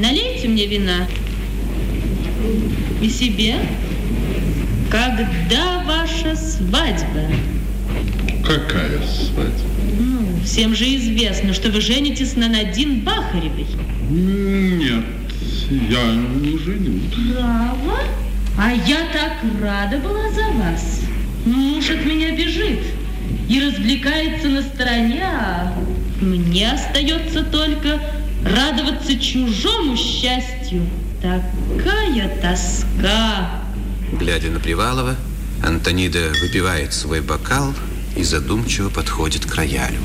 налейте мне вина. И себе. Когда ваша свадьба? Какая свадьба? Ну, всем же известно, что вы женитесь на Надин Бахаревой. Нет, я не женюсь. Право? А я так рада была за вас. Муж от меня бежит и развлекается на стороне, а мне остается только радоваться чужому счастью. Такая тоска. Глядя на Привалова, Антонида выпивает свой бокал и задумчиво подходит к роялю.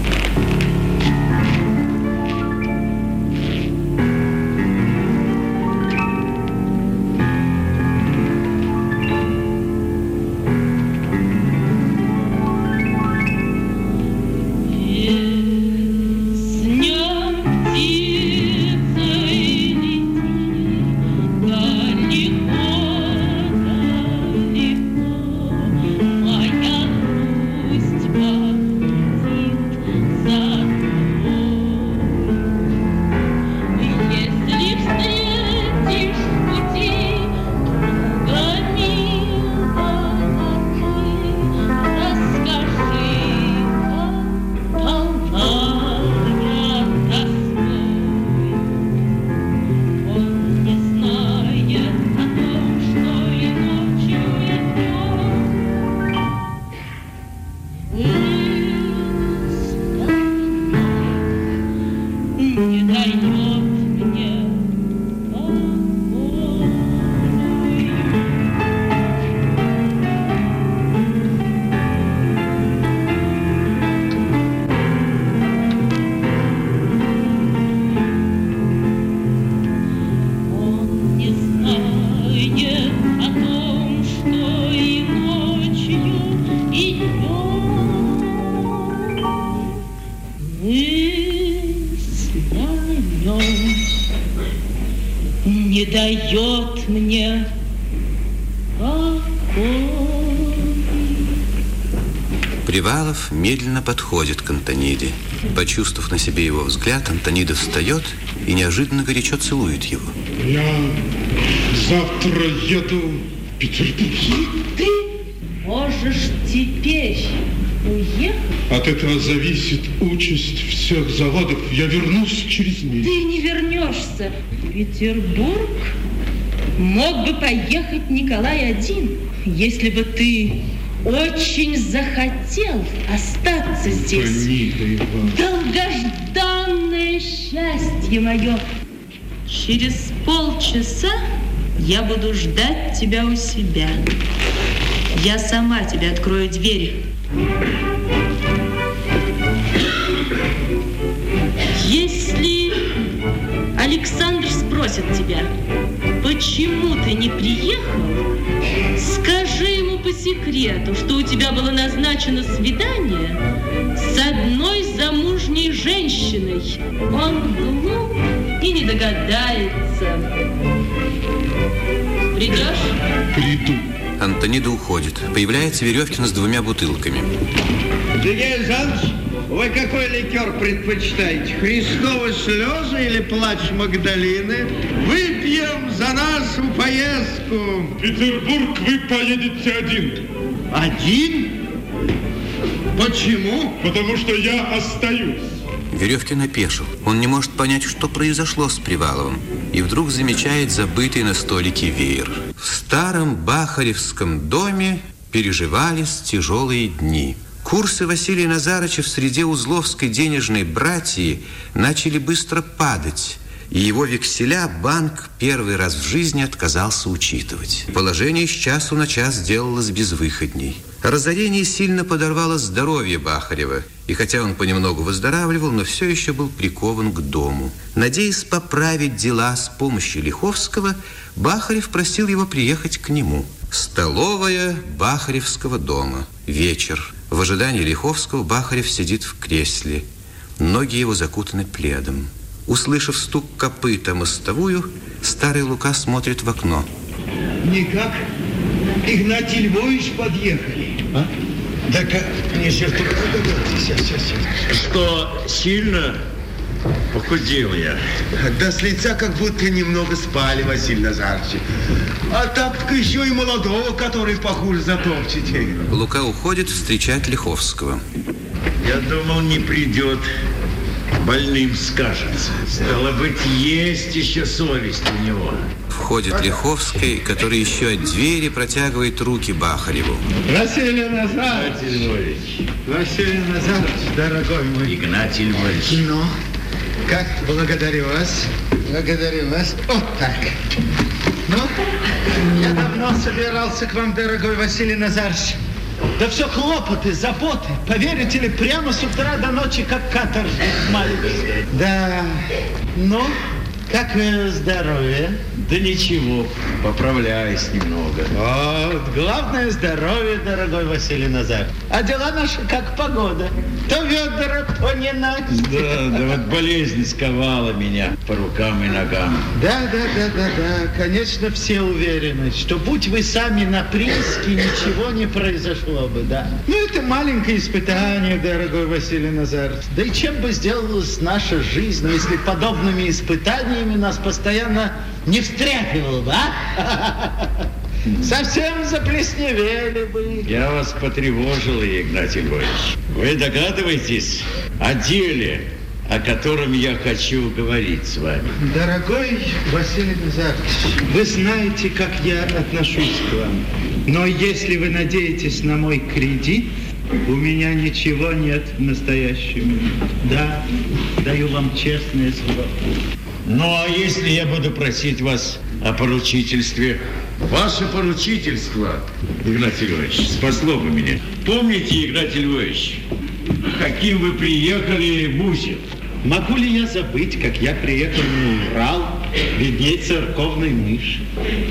Медленно подходит к Антониде. Почувствовав на себе его взгляд, Антонида встает и неожиданно горячо целует его. Я завтра еду в Петербург. Ты можешь теперь уехать? От этого зависит участь всех заводов. Я вернусь через месяц. Ты не вернешься. Петербург мог бы поехать Николай один, если бы ты очень захотел остаться здесь. Фамилия Долгожданное счастье мое. Через полчаса я буду ждать тебя у себя. Я сама тебе открою дверь. Если Александр спросит тебя, почему ты не приехал, скажи ему по секрету, что у тебя было назначено свидание с одной замужней женщиной. Он глуп и не догадается. Придешь? Приду. Антонида уходит. Появляется Веревкина с двумя бутылками. Сергей Александрович, вы какой ликер предпочитаете? Христовы слезы или плач Магдалины? Выпьем за нашу поездку. В Петербург вы поедете один. Один? Почему? Потому что я остаюсь. Веревкин опешил. Он не может понять, что произошло с Приваловым. И вдруг замечает забытый на столике веер. В старом Бахаревском доме переживались тяжелые дни. Курсы Василия Назарыча в среде узловской денежной братьи начали быстро падать, и его векселя банк первый раз в жизни отказался учитывать. Положение с часу на час делалось безвыходней. Разорение сильно подорвало здоровье Бахарева, и хотя он понемногу выздоравливал, но все еще был прикован к дому. Надеясь поправить дела с помощью Лиховского, Бахарев просил его приехать к нему. Столовая Бахаревского дома. Вечер. В ожидании Лиховского Бахарев сидит в кресле. Ноги его закутаны пледом. Услышав стук копыта мостовую, старый Лука смотрит в окно. Никак. Игнатий Львович подъехали. А? Да как? Не сейчас, сейчас, сейчас. Что, сильно? Похудел я. Да с лица как будто немного спали, Василий Назарович. А так еще и молодого, который похуже затопчете. Лука уходит встречать Лиховского. Я думал, не придет. Больным скажется. Стало быть, есть еще совесть у него. Входит Лиховский, который еще от двери протягивает руки Бахареву. Василий Назарович. Игнатий Львович. Василий Назарович, дорогой мой. Игнатий Львович. Ну, как благодарю вас. Благодарю вас. Вот так. Ну, я давно собирался к вам, дорогой Василий Назарович. Да все хлопоты, заботы. Поверите ли, прямо с утра до ночи, как каторжник маленький. Да, ну, как э, здоровье? Да ничего, поправляюсь немного. Вот, главное здоровье, дорогой Василий Назарович. А дела наши как погода. То ведра, то не ночь. Да, да вот болезнь сковала меня по рукам и ногам. Да, да, да, да, да. Конечно, все уверены, что будь вы сами на прииске, ничего не произошло бы, да. Ну, это маленькое испытание, дорогой Василий Назарович. Да и чем бы сделалась наша жизнь, если подобными испытаниями нас постоянно не встряхивало бы, а? Совсем заплесневели бы. Я вас потревожил, Игнатий Львович. Вы догадываетесь о деле, о котором я хочу говорить с вами? Дорогой Василий Назарович, вы знаете, как я отношусь к вам. Но если вы надеетесь на мой кредит, у меня ничего нет в настоящий момент. Да, даю вам честное слово. Ну, а если я буду просить вас о поручительстве? Ваше поручительство, Игнатий Львович, спасло бы меня. Помните, Игнатий Львович, каким вы приехали в Бузев? Могу ли я забыть, как я приехал на Урал, видней церковной мыши,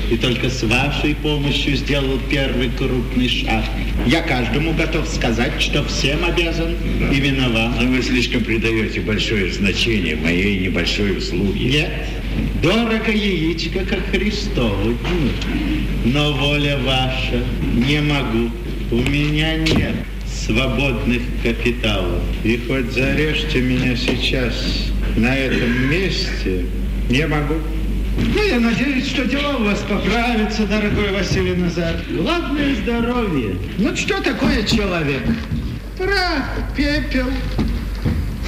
и только с вашей помощью сделал первый крупный шаг? Я каждому готов сказать, что всем обязан именно вам. Но вы слишком придаете большое значение моей небольшой услуге. Нет, дорого яичко, как Христову. Но воля ваша, не могу. У меня нет свободных капиталов. И хоть зарежьте меня сейчас на этом месте, не могу. Ну, я надеюсь, что дела у вас поправятся, дорогой Василий Назар. Главное здоровье. Ну, что такое человек? Прах, пепел.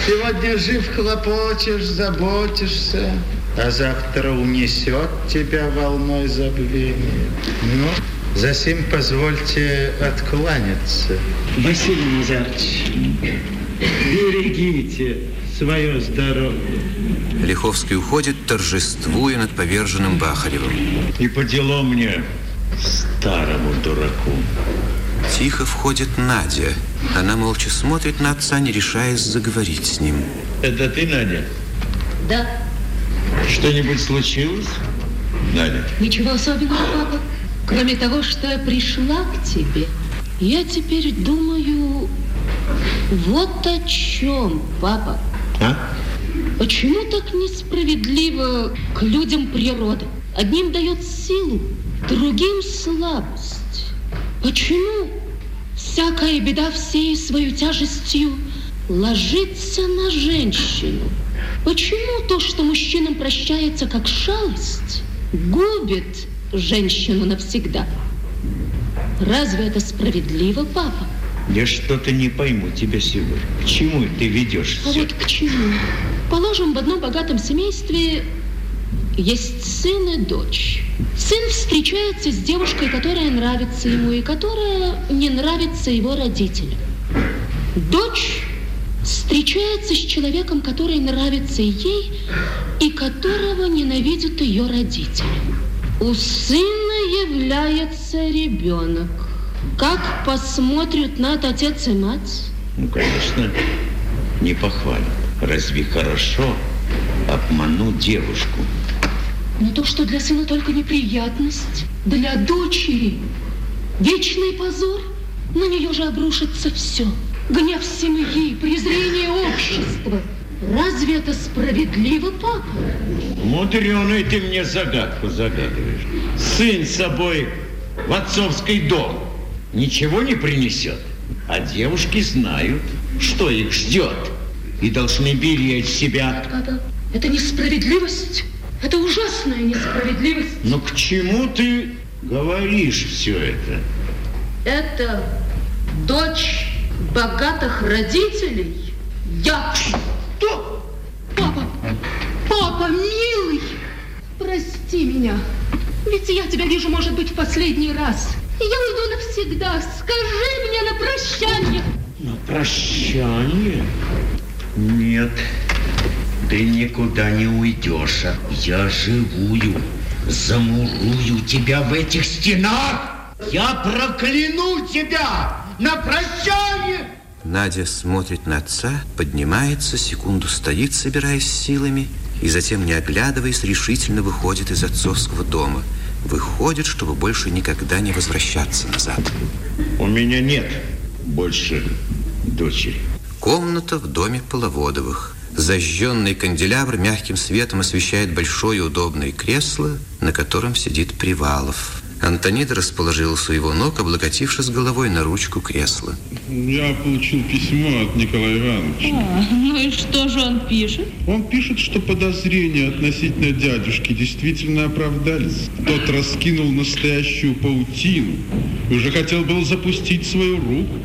Сегодня жив, хлопочешь, заботишься, а завтра унесет тебя волной забвения. Ну, за сим позвольте откланяться. Василий Назарович, берегите свое здоровье. Лиховский уходит, торжествуя над поверженным Бахаревым. И по делу мне, старому дураку. Тихо входит Надя. Она молча смотрит на отца, не решаясь заговорить с ним. Это ты, Надя? Да, Что-нибудь случилось? Надя? Ничего особенного, папа. Кроме того, что я пришла к тебе, я теперь думаю вот о чем, папа. А? Почему так несправедливо к людям природа? Одним дает силу, другим слабость. Почему всякая беда всей свою тяжестью ложится на женщину? Почему то, что мужчинам прощается как шалость, губит женщину навсегда? Разве это справедливо, папа? Я что-то не пойму тебя сегодня. К чему ты ведешь А все? вот к чему? Положим, в одном богатом семействе есть сын и дочь. Сын встречается с девушкой, которая нравится ему и которая не нравится его родителям. Дочь встречается с человеком, который нравится ей и которого ненавидят ее родители. У сына является ребенок. Как посмотрят на это отец и мать? Ну, конечно, не похвалят. Разве хорошо обмануть девушку? Но то, что для сына только неприятность, для дочери вечный позор, на нее же обрушится все. Гнев семьи, презрение общества. Разве это справедливо, папа? Мудреную ты мне загадку загадываешь. Сын с собой в отцовский дом ничего не принесет. А девушки знают, что их ждет. и должны беречь себя. Папа, это несправедливость. Это ужасная несправедливость. Но к чему ты говоришь все это? Это дочь богатых родителей. Я... Что? Папа, папа, милый, прости меня. Ведь я тебя вижу, может быть, в последний раз. Я уйду навсегда. Скажи мне на прощание. На прощание? Нет, ты никуда не уйдешь. Я живую замурую тебя в этих стенах. Я прокляну тебя на прощание. Надя смотрит на отца, поднимается, секунду стоит, собираясь силами, и затем, не оглядываясь, решительно выходит из отцовского дома. Выходит, чтобы больше никогда не возвращаться назад. У меня нет больше дочери. Комната в доме Половодовых. Зажженный канделябр мягким светом освещает большое удобное кресло, на котором сидит Привалов. Антонида расположилась у его ног, облокотившись головой на ручку кресла. Я получил письмо от Николая Ивановича. А, ну и что же он пишет? Он пишет, что подозрения относительно дядюшки действительно оправдались. Тот раскинул настоящую паутину и уже хотел был запустить свою руку.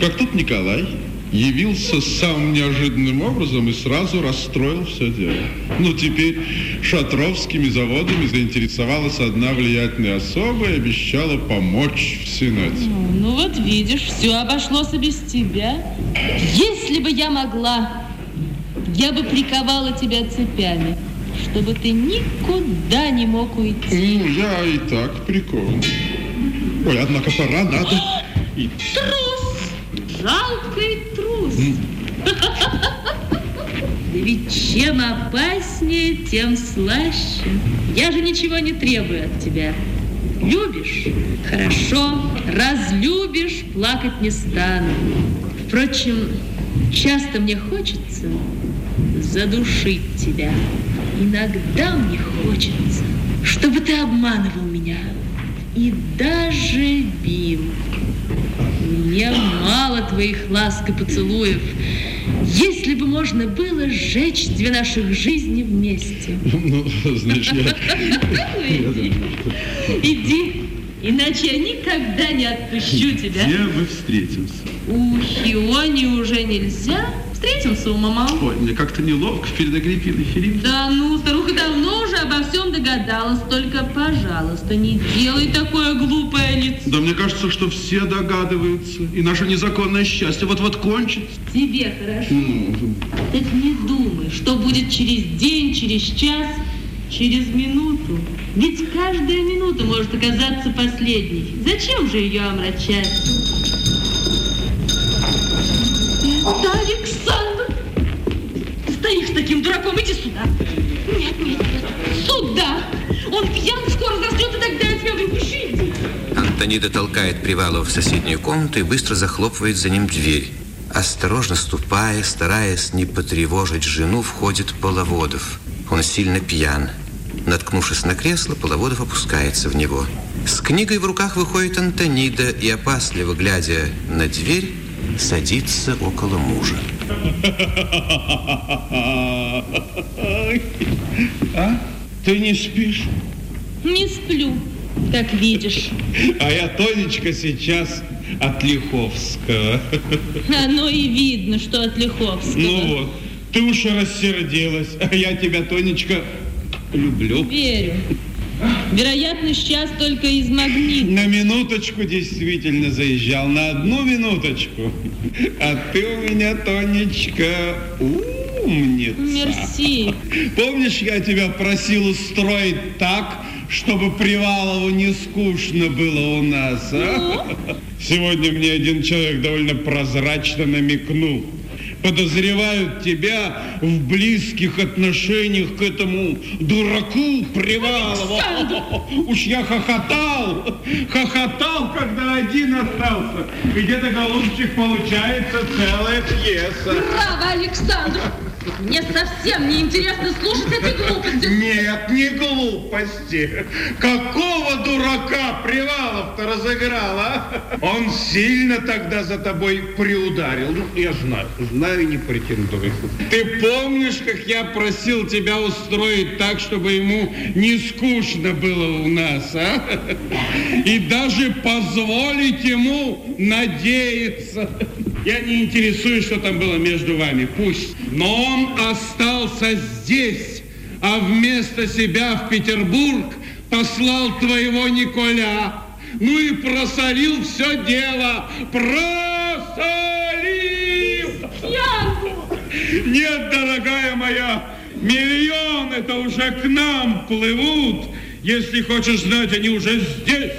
Как тут Николай явился самым неожиданным образом и сразу расстроил все дело. Ну, теперь шатровскими заводами заинтересовалась одна влиятельная особа и обещала помочь в Сенате. Ну вот видишь, все обошлось и без тебя. Если бы я могла, я бы приковала тебя цепями, чтобы ты никуда не мог уйти. Ну, я и так прикован. Ой, однако пора, надо. И Трус! Жалкий трус! Да ведь чем опаснее, тем слаще. Я же ничего не требую от тебя. Любишь? Хорошо. Разлюбишь, плакать не стану. Впрочем, часто мне хочется задушить тебя. Иногда мне хочется, чтобы ты обманывал меня и даже бил. Мне мало твоих ласк и поцелуев. Если бы можно было сжечь две наших жизни вместе. Ну, знаешь, я... Иди. Иначе я никогда не отпущу тебя. Где мы встретимся? У Хиони уже нельзя. Встретимся у мама. Ой, мне как-то неловко перед Агриппиной Филипповной. Да ну, старуха давно обо всем догадалась. Только, пожалуйста, не делай такое глупое лицо. Да мне кажется, что все догадываются. И наше незаконное счастье вот-вот кончится. Тебе хорошо. Ну, Так не думай, что будет через день, через час, через минуту. Ведь каждая минута может оказаться последней. Зачем же ее омрачать? Это Александр! Стоишь таким дураком, иди сюда. Нет, нет, нет. Сюда! Он пьян, скоро заснет, и тогда я тебя выпущу. Иди. Антонида толкает Привалова в соседнюю комнату и быстро захлопывает за ним дверь. Осторожно ступая, стараясь не потревожить жену, входит Половодов. Он сильно пьян. Наткнувшись на кресло, Половодов опускается в него. С книгой в руках выходит Антонида и, опасливо глядя на дверь, садится около мужа. А? Ты не спишь? Не сплю, как видишь. А я, Тонечка, сейчас от Лиховского. Оно и видно, что от Лиховского. Ну вот, ты уж рассердилась, а я тебя, Тонечка, люблю. Верю. Вероятно, сейчас только из магнита. На минуточку действительно заезжал, на одну минуточку. А ты у меня, Тонечка, умница. Мерси. Помнишь, я тебя просил устроить так, чтобы Привалову не скучно было у нас, а? Сегодня мне один человек довольно прозрачно намекнул. Подозревают тебя в близких отношениях к этому дураку Привалову. Уж я хохотал, хохотал, когда один остался. Где-то, голубчик, получается целая пьеса. Браво, Александр! Мне совсем не интересно слушать эти глупости. Нет, не глупости. Какого дурака Привалов-то разыграл, а? Он сильно тогда за тобой приударил. Ну, я знаю, знаю не претендую. Ты помнишь, как я просил тебя устроить так, чтобы ему не скучно было у нас, а? И даже позволить ему надеяться. Я не интересуюсь, что там было между вами, пусть. Но он остался здесь, а вместо себя в Петербург послал твоего Николя. Ну и просолил все дело. Просолил! Нет, дорогая моя, миллионы это уже к нам плывут. Если хочешь знать, они уже здесь.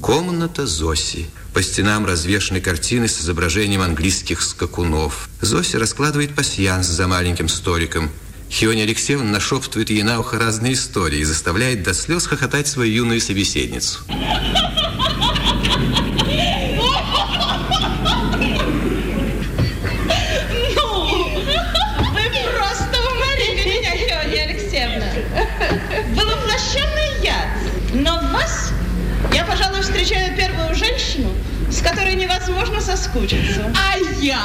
Комната Зоси. По стенам развешаны картины с изображением английских скакунов. Зося раскладывает пасьянс за маленьким столиком. Хиония Алексеевна нашептывает ей на ухо разные истории и заставляет до слез хохотать свою юную собеседницу. Ну, вы просто уморили меня, Хеония Алексеевна. Был воплощенный яд. Но в вас я, пожалуй, встречаю первую женщину, с которой невозможно соскучиться. А я,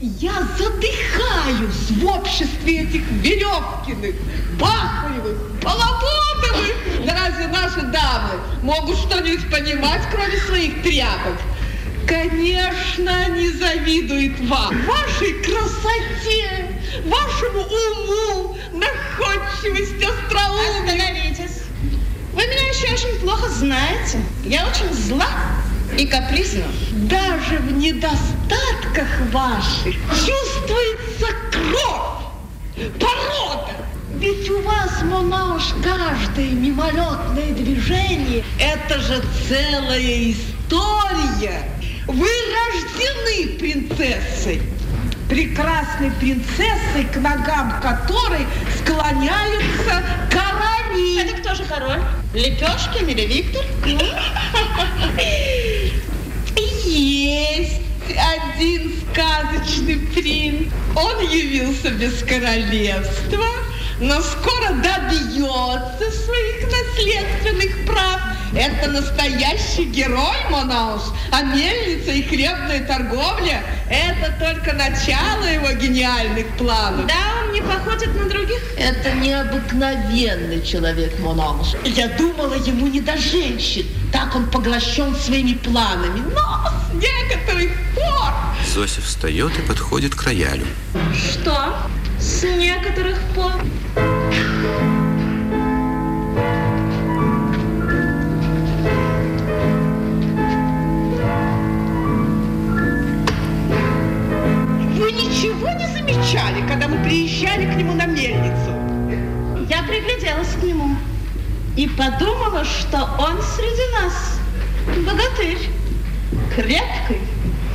я задыхаюсь в обществе этих Веревкиных, Бахаревых, Половодовых. Да разве наши дамы могут что-нибудь понимать, кроме своих тряпок? Конечно, они завидуют вам, вашей красоте, вашему уму, находчивости, остроумию. Остановитесь. Вы меня еще очень плохо знаете. Я очень зла и капризна. Даже в недостатках ваших чувствуется кровь, порода. Ведь у вас, Монаш, каждое мимолетное движение – это же целая история. Вы рождены принцессой. Прекрасной принцессой, к ногам которой склоняются короли. Это кто же король? Лепешкин или Виктор? Есть один сказочный принц. Он явился без королевства, но скоро добьется своих наследственных прав. Это настоящий герой, Монауш. А мельница и хлебная торговля – это только начало его гениальных планов. Да, он не походит на других. Это необыкновенный человек, Монауш. Я думала, ему не до женщин. Так он поглощен своими планами. Но с некоторых пор... Зося встает и подходит к роялю. Что? С некоторых пор. Вы ничего не замечали, когда мы приезжали к нему на мельницу? Я пригляделась к нему и подумала, что он среди нас богатырь, крепкий,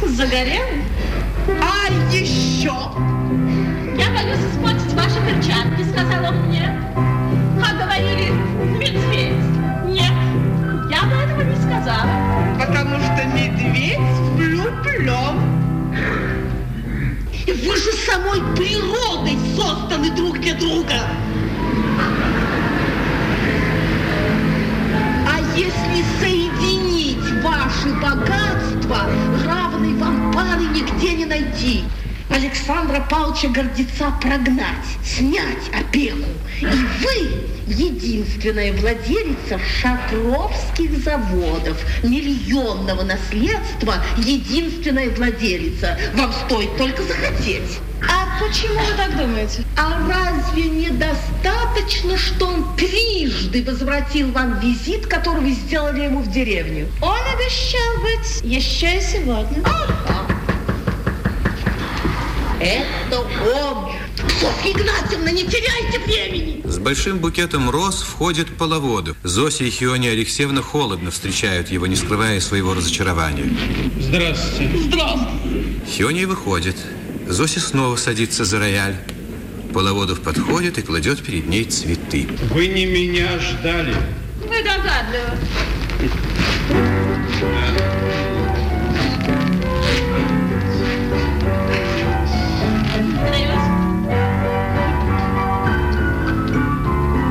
загорелый. А еще Я боюсь испортить ваши перчатки, сказал он мне. А говорили, медведь. Нет, я бы этого не сказала. Потому что медведь влюблен. Вы же самой природой созданы друг для друга. Если соединить ваши богатства, равной вам пары нигде не найти. Александра Павловича Гордеца прогнать, снять опеку. И вы единственная владелица Шатровских заводов, миллионного наследства, единственная владелица. Вам стоит только захотеть. А почему вы так думаете? А разве недостаточно, что он трижды возвратил вам визит, который вы сделали ему в деревню? Он обещал быть еще и сегодня. Это он. Софья Игнатьевна, не теряйте времени. С большим букетом роз входит половоду. Зося и Хиония Алексеевна холодно встречают его, не скрывая своего разочарования. Здравствуйте. Здравствуйте. Хиония выходит. Зося снова садится за рояль. Половодов подходит и кладет перед ней цветы. Вы не меня ждали. Вы догадливы.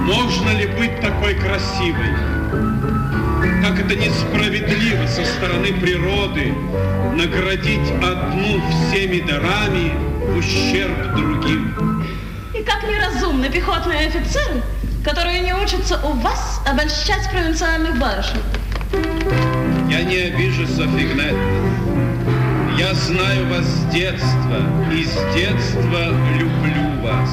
Можно ли быть такой красивой? Это несправедливо со стороны природы наградить одну всеми дарами в ущерб другим. И как неразумны пехотные офицеры, которые не учатся у вас обольщать провинциальных барышень. Я не обижу, Софья Игнатьевна. Я знаю вас с детства и с детства люблю вас.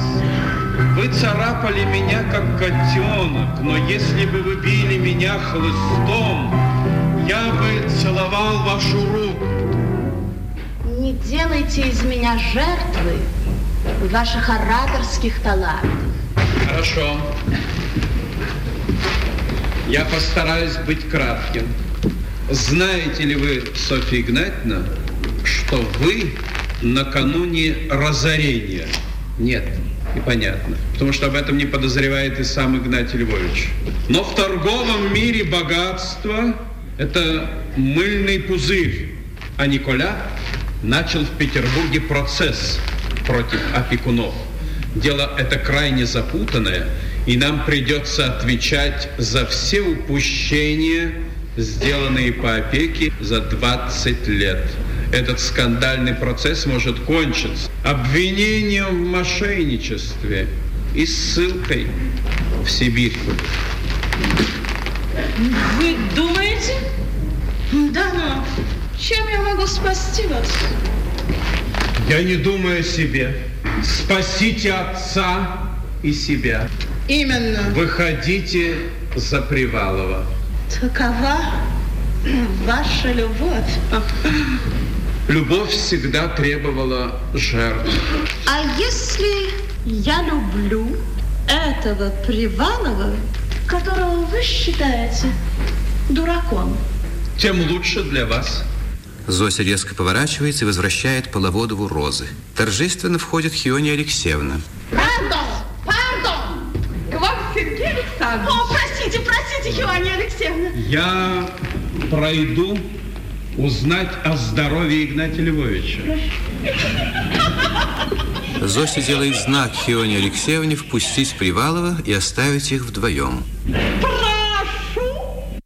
Вы царапали меня, как котенок, но если бы вы били меня хлыстом, я бы целовал вашу руку. Не делайте из меня жертвы ваших ораторских талантов. Хорошо. Я постараюсь быть кратким. Знаете ли вы, Софья Игнатьевна, что вы накануне разорения? Нет, и понятно. Потому что об этом не подозревает и сам Игнатий Львович. Но в торговом мире богатство – это мыльный пузырь. А Николя начал в Петербурге процесс против опекунов. Дело это крайне запутанное, и нам придется отвечать за все упущения, сделанные по опеке за 20 лет. Этот скандальный процесс может кончиться обвинением в мошенничестве и ссылкой в Сибирь. Вы думаете? Да, но чем я могу спасти вас? Я не думаю о себе. Спасите отца и себя. Именно. Выходите за Привалова. Такова ваша любовь. Любовь всегда требовала жертв. А если я люблю этого Привалова, которого вы считаете дураком? Тем лучше для вас. Зося резко поворачивается и возвращает Половодову розы. Торжественно входит Хиония Алексеевна. Пардон, пардон. К вам Сергей Александрович. О, простите, простите, Хиония Алексеевна. Я пройду узнать о здоровье Игнатия Львовича. Зося делает знак Хионе Алексеевне впустить Привалова и оставить их вдвоем. Прошу